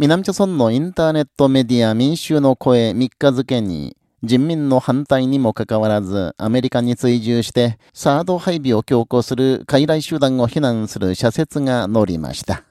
南朝村のインターネットメディア民衆の声3日付に、人民の反対にもかかわらず、アメリカに追従して、サード配備を強行する傀儡集団を非難する社説が載りました。